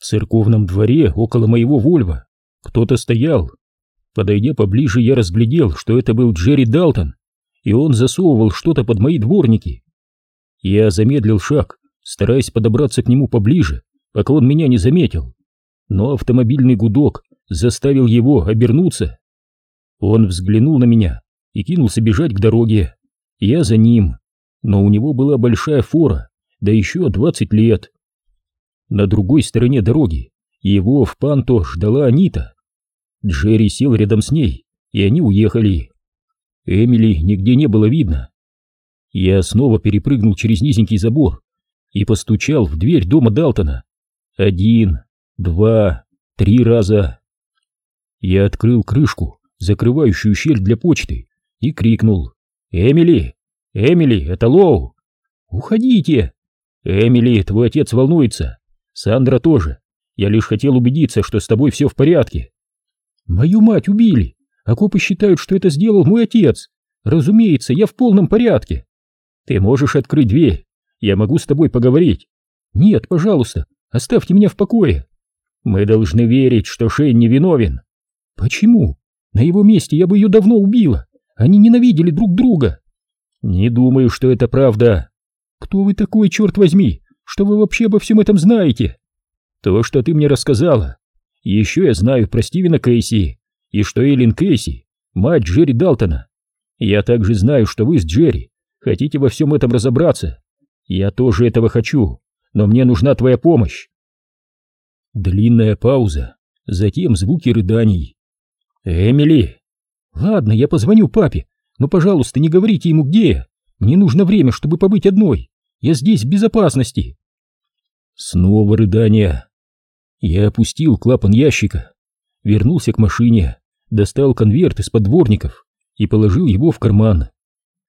В церковном дворе около моего Вольва кто-то стоял. Подойдя поближе, я разглядел, что это был Джерри Далтон, и он засовывал что-то под мои дворники. Я замедлил шаг, стараясь подобраться к нему поближе, пока он меня не заметил. Но автомобильный гудок заставил его обернуться. Он взглянул на меня и кинулся бежать к дороге. Я за ним, но у него была большая фора, да еще двадцать лет. На другой стороне дороги его в Панто ждала Анита. Джерри сел рядом с ней, и они уехали. Эмили нигде не было видно. Я снова перепрыгнул через низенький забор и постучал в дверь дома Далтона. Один, два, три раза. Я открыл крышку, закрывающую щель для почты, и крикнул. «Эмили! Эмили, это Лоу!» «Уходите!» «Эмили, твой отец волнуется. Сандра тоже. Я лишь хотел убедиться, что с тобой все в порядке». «Мою мать убили, а копы считают, что это сделал мой отец. Разумеется, я в полном порядке. Ты можешь открыть дверь, я могу с тобой поговорить. Нет, пожалуйста, оставьте меня в покое. Мы должны верить, что Шейн не виновен. Почему? На его месте я бы ее давно убила. Они ненавидели друг друга. Не думаю, что это правда. Кто вы такой, черт возьми? Что вы вообще обо всем этом знаете? То, что ты мне рассказала. Еще я знаю про Стивена Кейси и что Эллен Кейси — мать Джерри Далтона. Я также знаю, что вы с Джерри хотите во всем этом разобраться. Я тоже этого хочу, но мне нужна твоя помощь. Длинная пауза, затем звуки рыданий. Эмили! Ладно, я позвоню папе, но, пожалуйста, не говорите ему, где я. Мне нужно время, чтобы побыть одной. Я здесь в безопасности. Снова рыдания. Я опустил клапан ящика, вернулся к машине, достал конверт из-под дворников и положил его в карман.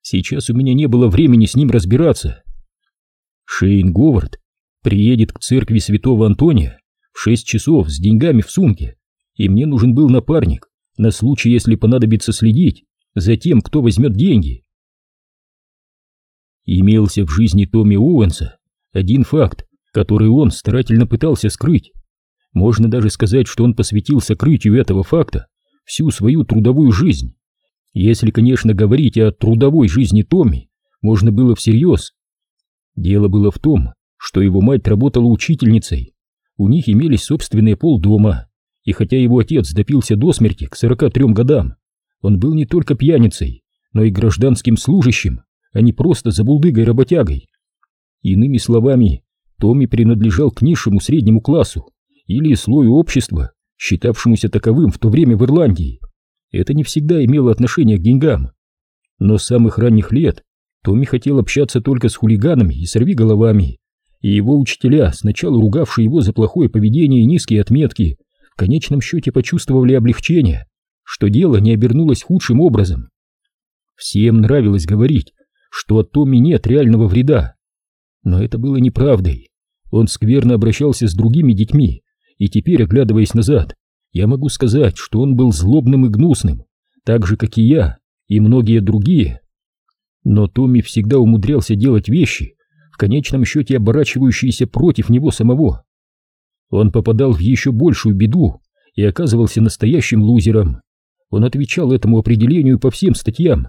Сейчас у меня не было времени с ним разбираться. Шейн Говард приедет к церкви святого Антония в шесть часов с деньгами в сумке, и мне нужен был напарник на случай, если понадобится следить за тем, кто возьмет деньги. Имелся в жизни Томми Оуэнса один факт, который он старательно пытался скрыть. Можно даже сказать, что он посвятил сокрытию этого факта всю свою трудовую жизнь. Если, конечно, говорить о трудовой жизни Томми, можно было всерьез. Дело было в том, что его мать работала учительницей. У них имелись собственные полдома, и хотя его отец допился до смерти к 43 годам, он был не только пьяницей, но и гражданским служащим, а не просто забулдыгой-работягой. Иными словами, Томми принадлежал к низшему среднему классу или слою общества, считавшемуся таковым в то время в Ирландии. Это не всегда имело отношение к деньгам. Но с самых ранних лет Томми хотел общаться только с хулиганами и сорвиголовами, и его учителя, сначала ругавшие его за плохое поведение и низкие отметки, в конечном счете почувствовали облегчение, что дело не обернулось худшим образом. Всем нравилось говорить, что от Томми нет реального вреда. Но это было неправдой. Он скверно обращался с другими детьми, и теперь, оглядываясь назад, я могу сказать, что он был злобным и гнусным, так же, как и я, и многие другие. Но Томми всегда умудрялся делать вещи, в конечном счете оборачивающиеся против него самого. Он попадал в еще большую беду и оказывался настоящим лузером. Он отвечал этому определению по всем статьям.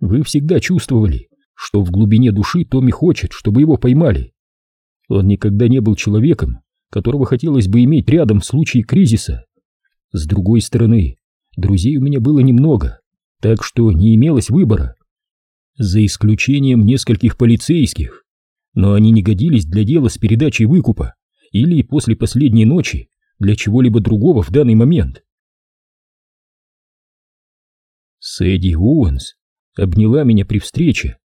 Вы всегда чувствовали, что в глубине души Томми хочет, чтобы его поймали. Он никогда не был человеком, которого хотелось бы иметь рядом в случае кризиса. С другой стороны, друзей у меня было немного, так что не имелось выбора. За исключением нескольких полицейских, но они не годились для дела с передачей выкупа или после последней ночи для чего-либо другого в данный момент. Сэдди Оуэнс обняла меня при встрече.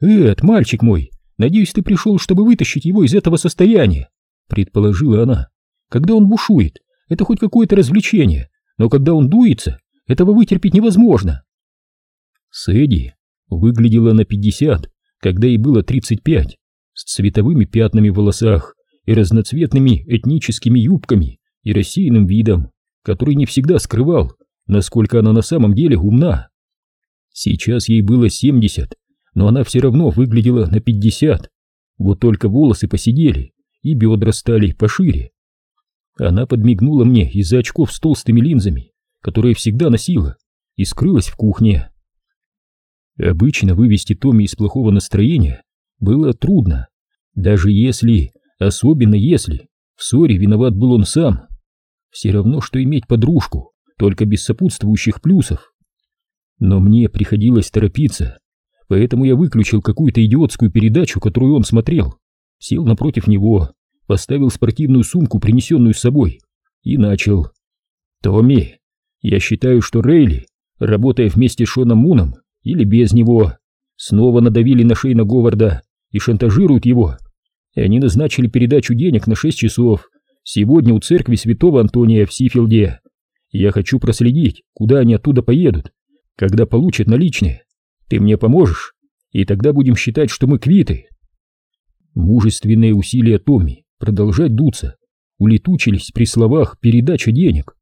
«Эд, мальчик мой, надеюсь, ты пришел, чтобы вытащить его из этого состояния», предположила она. «Когда он бушует, это хоть какое-то развлечение, но когда он дуется, этого вытерпеть невозможно». Сэдди выглядела на пятьдесят, когда ей было тридцать пять, с цветовыми пятнами в волосах и разноцветными этническими юбками и рассеянным видом, который не всегда скрывал, насколько она на самом деле умна. Сейчас ей было 70, но она все равно выглядела на 50. Вот только волосы посидели, и бедра стали пошире. Она подмигнула мне из-за очков с толстыми линзами, которые всегда носила, и скрылась в кухне. Обычно вывести Томми из плохого настроения было трудно, даже если, особенно если, в ссоре виноват был он сам. Все равно, что иметь подружку, только без сопутствующих плюсов. Но мне приходилось торопиться, поэтому я выключил какую-то идиотскую передачу, которую он смотрел, сел напротив него, поставил спортивную сумку, принесенную с собой, и начал. «Томми, я считаю, что Рейли, работая вместе с Шоном Муном или без него, снова надавили на Шейна Говарда и шантажируют его. И они назначили передачу денег на 6 часов сегодня у церкви святого Антония в Сифилде. Я хочу проследить, куда они оттуда поедут, когда получат наличные. Ты мне поможешь, и тогда будем считать, что мы квиты. Мужественные усилия Томми продолжать дуться улетучились при словах «передача денег».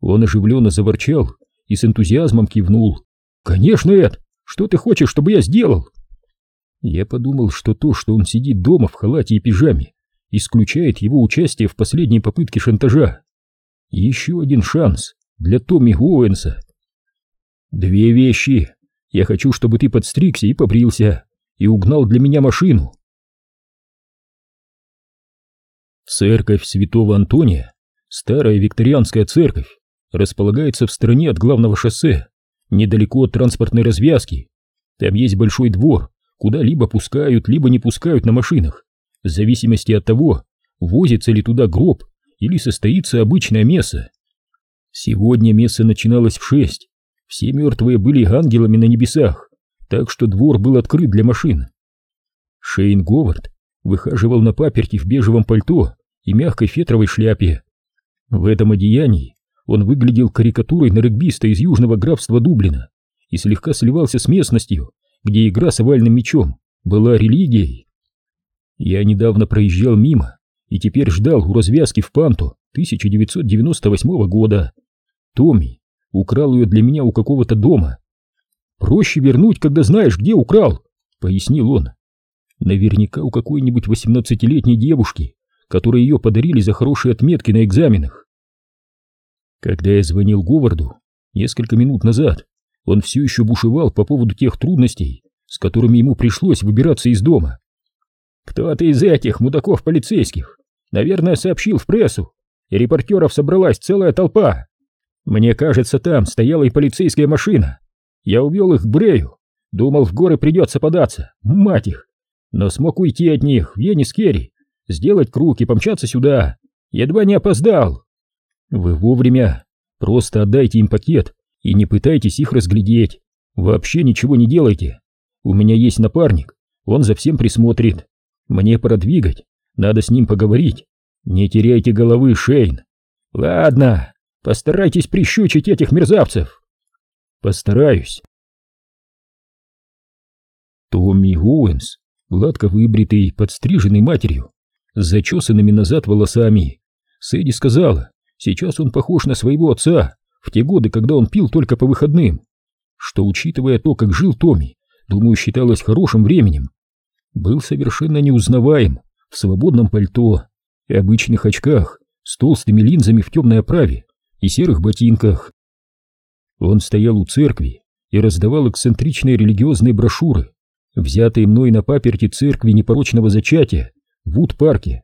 Он оживленно заворчал и с энтузиазмом кивнул. «Конечно, Эд! Что ты хочешь, чтобы я сделал?» Я подумал, что то, что он сидит дома в халате и пижаме, исключает его участие в последней попытке шантажа. Еще один шанс для Томми Оуэнса. Две вещи. Я хочу, чтобы ты подстригся и побрился, и угнал для меня машину. Церковь святого Антония, старая викторианская церковь, располагается в стороне от главного шоссе, недалеко от транспортной развязки. Там есть большой двор, куда либо пускают, либо не пускают на машинах, в зависимости от того, возится ли туда гроб или состоится обычное месса. Сегодня месса начиналось в шесть, все мертвые были ангелами на небесах, так что двор был открыт для машин. Шейн Говард выхаживал на паперти в бежевом пальто и мягкой фетровой шляпе. В этом одеянии он выглядел карикатурой на регбиста из южного графства Дублина и слегка сливался с местностью, где игра с овальным мечом была религией. Я недавно проезжал мимо и теперь ждал у развязки в Панту 1998 года. Томми украл ее для меня у какого-то дома. «Проще вернуть, когда знаешь, где украл», — пояснил он. Наверняка у какой-нибудь восемнадцатилетней девушки, которой ее подарили за хорошие отметки на экзаменах. Когда я звонил Говарду несколько минут назад, он все еще бушевал по поводу тех трудностей, с которыми ему пришлось выбираться из дома. Кто-то из этих мудаков полицейских, наверное, сообщил в прессу, и репортеров собралась целая толпа. Мне кажется, там стояла и полицейская машина. Я увел их к Брею, думал, в горы придется податься, мать их. Но смог уйти от них в Енискери, сделать круг и помчаться сюда. Едва не опоздал. Вы вовремя. Просто отдайте им пакет и не пытайтесь их разглядеть. Вообще ничего не делайте. У меня есть напарник, он за всем присмотрит. Мне пора двигать, надо с ним поговорить. Не теряйте головы, Шейн. Ладно, постарайтесь прищучить этих мерзавцев. Постараюсь. Томми Оуэнс, гладко выбритый, подстриженный матерью, с зачесанными назад волосами. Сэдди сказала, сейчас он похож на своего отца, в те годы, когда он пил только по выходным, что, учитывая то, как жил Томми, думаю, считалось хорошим временем. Был совершенно неузнаваем, в свободном пальто и обычных очках, с толстыми линзами в темной оправе и серых ботинках. Он стоял у церкви и раздавал эксцентричные религиозные брошюры, взятые мной на паперти церкви непорочного зачатия в Вуд-парке.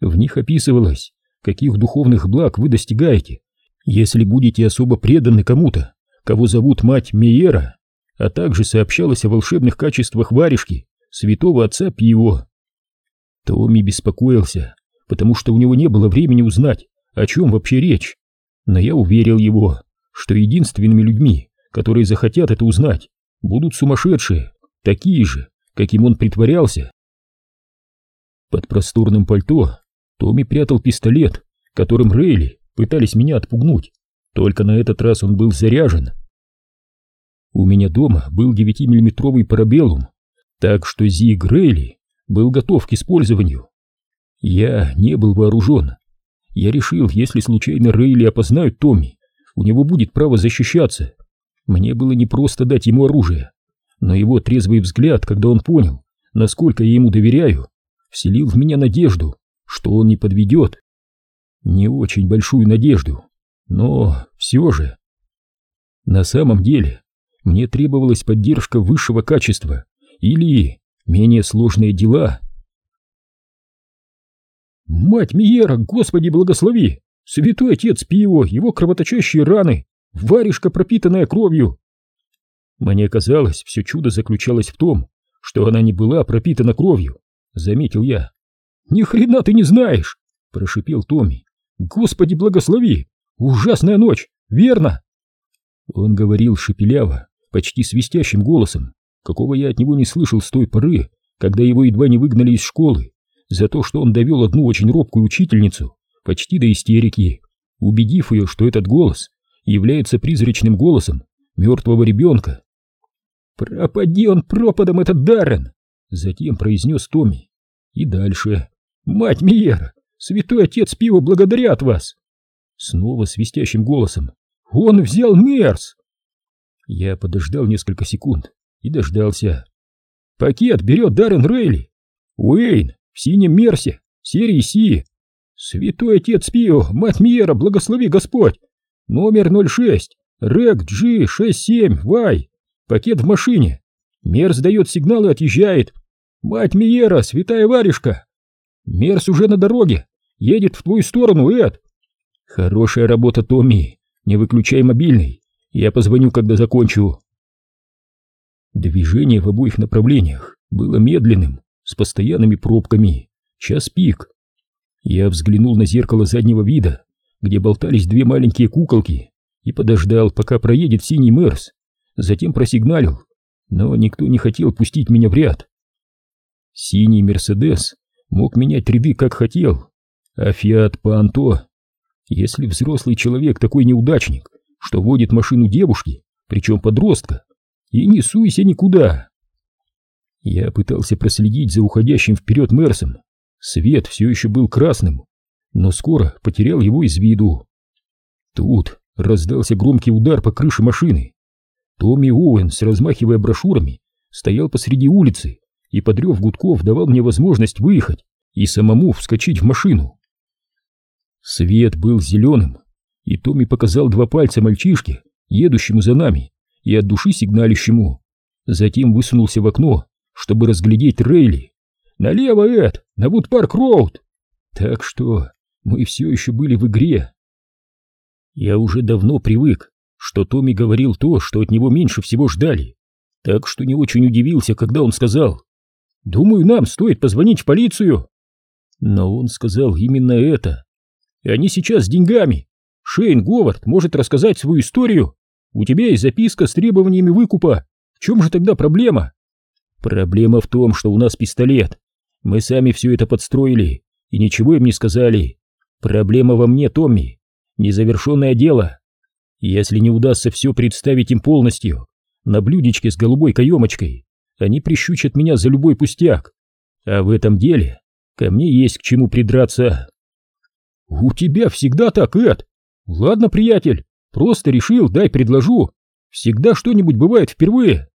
В них описывалось, каких духовных благ вы достигаете, если будете особо преданы кому-то, кого зовут мать Мейера, а также сообщалось о волшебных качествах варежки святого отца Пиво. Томми беспокоился, потому что у него не было времени узнать, о чем вообще речь, но я уверил его, что единственными людьми, которые захотят это узнать, будут сумасшедшие, такие же, каким он притворялся. Под просторным пальто Томми прятал пистолет, которым Рейли пытались меня отпугнуть, только на этот раз он был заряжен. У меня дома был 9-миллиметровый парабеллум, так что Зиг Рейли был готов к использованию. Я не был вооружен. Я решил, если случайно Рейли опознают Томми, у него будет право защищаться. Мне было не просто дать ему оружие, но его трезвый взгляд, когда он понял, насколько я ему доверяю, вселил в меня надежду, что он не подведет. не очень большую надежду, но все же. На самом деле, мне требовалась поддержка высшего качества или менее сложные дела. «Мать Миера, Господи благослови! Святой Отец Пиво, его кровоточащие раны, варежка, пропитанная кровью!» Мне казалось, все чудо заключалось в том, что она не была пропитана кровью, заметил я. «Ни хрена ты не знаешь!» — прошипел Томми. «Господи благослови! Ужасная ночь, верно?» Он говорил шепеляво, почти свистящим голосом, какого я от него не слышал с той поры, когда его едва не выгнали из школы, за то, что он довел одну очень робкую учительницу почти до истерики, убедив ее, что этот голос является призрачным голосом мертвого ребенка. «Пропади он пропадом, этот Даррен!» Затем произнес Томми. И дальше. «Мать Миера! Святой Отец Пиво благодарят вас!» Снова свистящим голосом. «Он взял Мерс!» Я подождал несколько секунд и дождался. «Пакет берет Даррен Рейли! Уэйн в синем Мерсе, серии Си! Святой Отец Пио, Мать Миера, благослови Господь! Номер 06, Рэг G67, Вай! Пакет в машине! Мерс дает сигнал и отъезжает! Мать Миера, святая варежка! Мерс уже на дороге! Едет в твою сторону, Эд!» «Хорошая работа, Томми! Не выключай мобильный! Я позвоню, когда закончу!» Движение в обоих направлениях было медленным, с постоянными пробками. Час пик. Я взглянул на зеркало заднего вида, где болтались две маленькие куколки, и подождал, пока проедет синий Мерс. Затем просигналил, но никто не хотел пустить меня в ряд. Синий Мерседес мог менять ряды как хотел, а Фиат Панто... Если взрослый человек такой неудачник, что водит машину девушки, причем подростка, и не суйся никуда. Я пытался проследить за уходящим вперед Мерсом. Свет все еще был красным, но скоро потерял его из виду. Тут раздался громкий удар по крыше машины. Томми Оуэнс, размахивая брошюрами, стоял посреди улицы и, подрев гудков, давал мне возможность выехать и самому вскочить в машину. Свет был зеленым, и Томми показал два пальца мальчишке, едущему за нами, и от души сигналищему. Затем высунулся в окно, чтобы разглядеть Рейли. «Налево, Эд! На Вудпарк-Роуд!» Так что мы все еще были в игре. Я уже давно привык, что Томми говорил то, что от него меньше всего ждали, так что не очень удивился, когда он сказал «Думаю, нам стоит позвонить в полицию». Но он сказал именно это. Они сейчас с деньгами. Шейн Говард может рассказать свою историю. У тебя есть записка с требованиями выкупа. В чем же тогда проблема? Проблема в том, что у нас пистолет. Мы сами все это подстроили и ничего им не сказали. Проблема во мне, Томми. Незавершенное дело. Если не удастся все представить им полностью, на блюдечке с голубой каемочкой, они прищучат меня за любой пустяк. А в этом деле ко мне есть к чему придраться. У тебя всегда так, Эд. Ладно, приятель, просто решил, дай предложу. Всегда что-нибудь бывает впервые.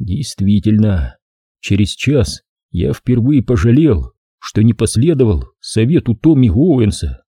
Действительно, через час я впервые пожалел, что не последовал совету Томми Оуэнса.